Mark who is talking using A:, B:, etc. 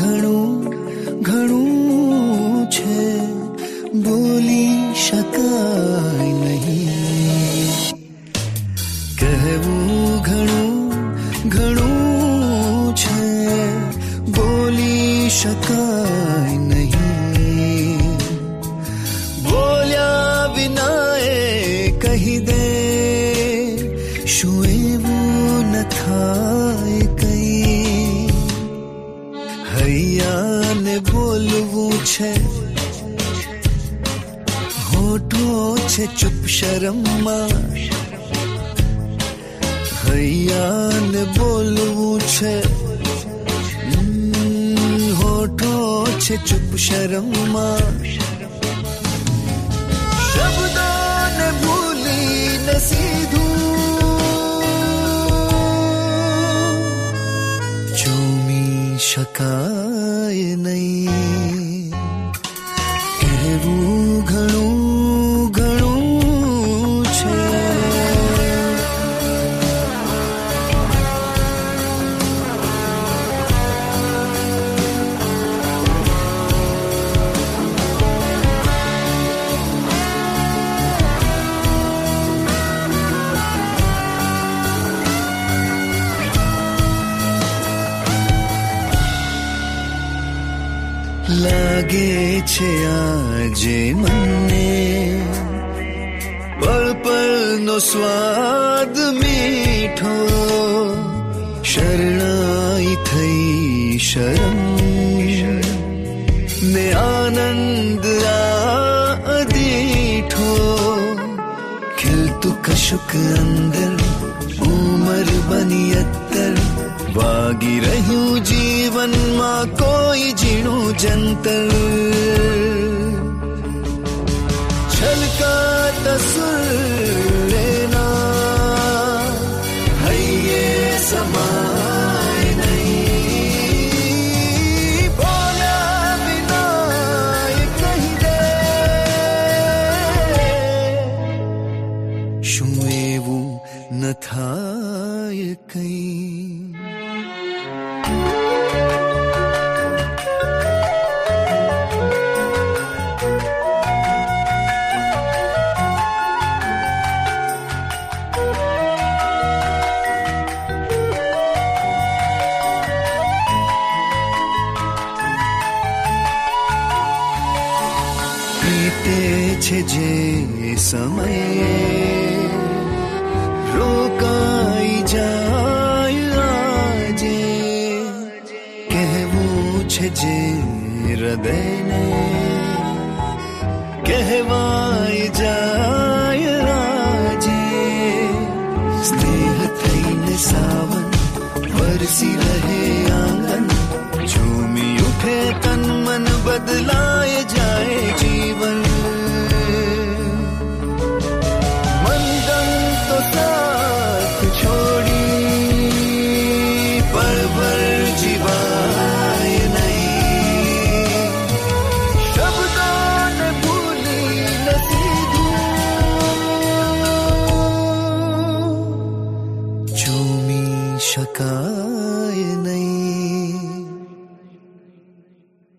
A: ઘણું ઘણું કહેવું ઘણું ઘણું છે બોલી શકાય નહીં બોલ્યા વિનાએ કહી દે શું એવું ન થાય કઈ હૈયાને બોલવું છે હોઠો છે ચૂપ શરમમાં भैया ने बोल पूछे होठो छे चुप शर्मा शब्दों ने भूली नसीधू चूमी शकाय नहीं कहूं લાગે છે આજે મને પળપળનો સ્વાદ મીઠો શરણાઈ થઈ શરમ ને આનંદ અદીઠો ખિલતું કશુક અંદર ઉમર બની અત્તર વાગી રહ્યું જીવનમાં કોઈ ઝીણું જંતર છલકા તસુર લેના હૈયે સમા न था कई છે જે સમયે રોકાઈ જાય આજે કહેવું છે જે હૃદયને કહેવાય જાય આજે સ્નેહ થઈને સાવન વરસી રહે આંગન ઝૂમી ઉઠે તન મન બદલા शकाय नहीं।